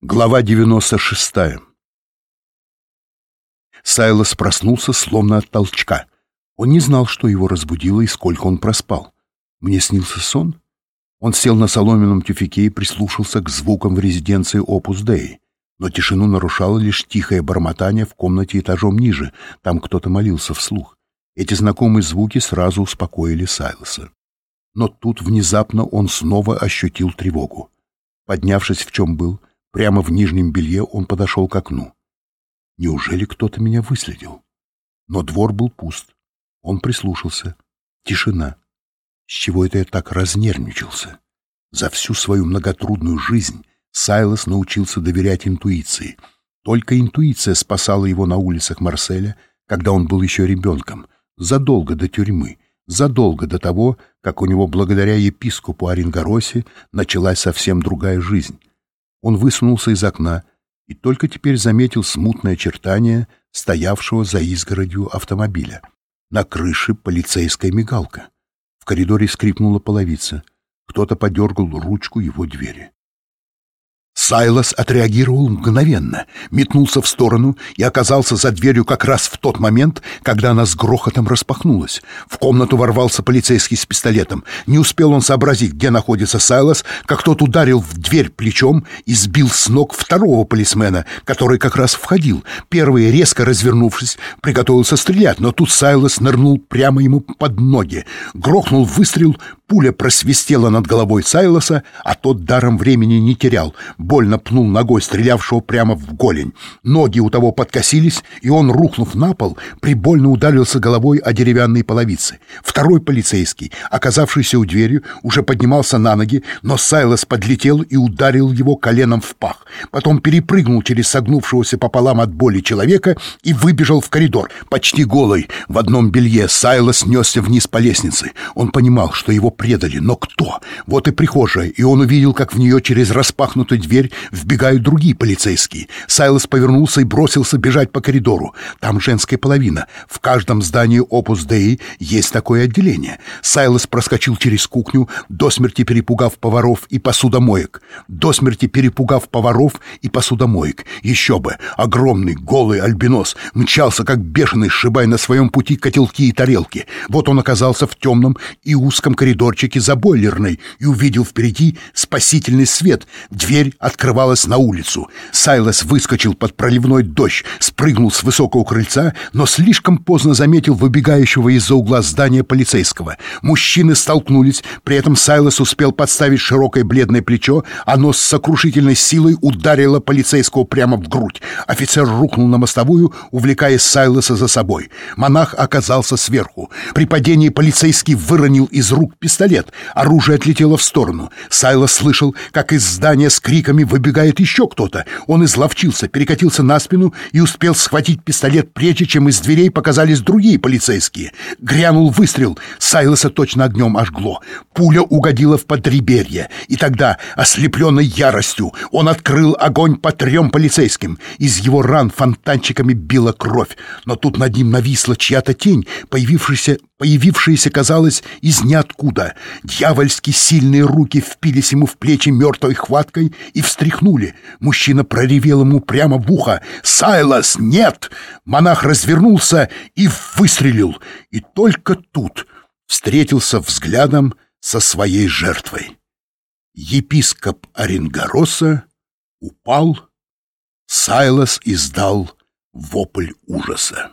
Глава 96 Сайлос проснулся словно от толчка. Он не знал, что его разбудило и сколько он проспал. Мне снился сон? Он сел на соломенном тюфяке и прислушался к звукам в резиденции Опус Дэй. Но тишину нарушало лишь тихое бормотание в комнате этажом ниже. Там кто-то молился вслух. Эти знакомые звуки сразу успокоили Сайлоса. Но тут внезапно он снова ощутил тревогу. Поднявшись в чем был, Прямо в нижнем белье он подошел к окну. Неужели кто-то меня выследил? Но двор был пуст. Он прислушался. Тишина. С чего это я так разнервничался? За всю свою многотрудную жизнь Сайлос научился доверять интуиции. Только интуиция спасала его на улицах Марселя, когда он был еще ребенком, задолго до тюрьмы, задолго до того, как у него благодаря епископу Оренгоросе началась совсем другая жизнь. Он высунулся из окна и только теперь заметил смутное очертание стоявшего за изгородью автомобиля. На крыше полицейская мигалка. В коридоре скрипнула половица. Кто-то подергал ручку его двери. Сайлос отреагировал мгновенно, метнулся в сторону и оказался за дверью как раз в тот момент, когда она с грохотом распахнулась. В комнату ворвался полицейский с пистолетом. Не успел он сообразить, где находится Сайлос, как тот ударил в дверь плечом и сбил с ног второго полисмена, который как раз входил. Первый, резко развернувшись, приготовился стрелять, но тут Сайлос нырнул прямо ему под ноги. Грохнул выстрел, пуля просвистела над головой Сайлоса, а тот даром времени не терял — больно пнул ногой стрелявшего прямо в голень. Ноги у того подкосились, и он, рухнув на пол, прибольно ударился головой о деревянные половицы. Второй полицейский, оказавшийся у двери, уже поднимался на ноги, но Сайлос подлетел и ударил его коленом в пах. Потом перепрыгнул через согнувшегося пополам от боли человека и выбежал в коридор, почти голый. В одном белье Сайлос несся вниз по лестнице. Он понимал, что его предали, но кто? Вот и прихожая, и он увидел, как в нее через распахнутую дверь дверь вбегают другие полицейские. Сайлос повернулся и бросился бежать по коридору. Там женская половина. В каждом здании Опус Dei есть такое отделение. Сайлос проскочил через кухню, до смерти перепугав поваров и посудомоек. До смерти перепугав поваров и посудомоек. Еще бы! Огромный голый альбинос мчался, как бешеный, сшибая на своем пути котелки и тарелки. Вот он оказался в темном и узком коридорчике за бойлерной и увидел впереди спасительный свет. Дверь открывалась на улицу. Сайлос выскочил под проливной дождь, спрыгнул с высокого крыльца, но слишком поздно заметил выбегающего из-за угла здания полицейского. Мужчины столкнулись, при этом Сайлос успел подставить широкое бледное плечо, оно с сокрушительной силой ударило полицейского прямо в грудь. Офицер рухнул на мостовую, увлекая Сайлоса за собой. Монах оказался сверху. При падении полицейский выронил из рук пистолет. Оружие отлетело в сторону. Сайлос слышал, как из здания с криком криками выбегает еще кто-то. Он изловчился, перекатился на спину и успел схватить пистолет, прежде чем из дверей показались другие полицейские. Грянул выстрел. Сайлоса точно огнем ожгло. Пуля угодила в подреберье. И тогда, ослепленный яростью, он открыл огонь по трем полицейским. Из его ран фонтанчиками била кровь. Но тут над ним нависла чья-то тень, появившаяся появившаяся, казалось, из ниоткуда. Дьявольски сильные руки впились ему в плечи мертвой хваткой и встряхнули. Мужчина проревел ему прямо в ухо. «Сайлас, нет!» Монах развернулся и выстрелил. И только тут встретился взглядом со своей жертвой. Епископ Оренгороса упал, Сайлас издал вопль ужаса.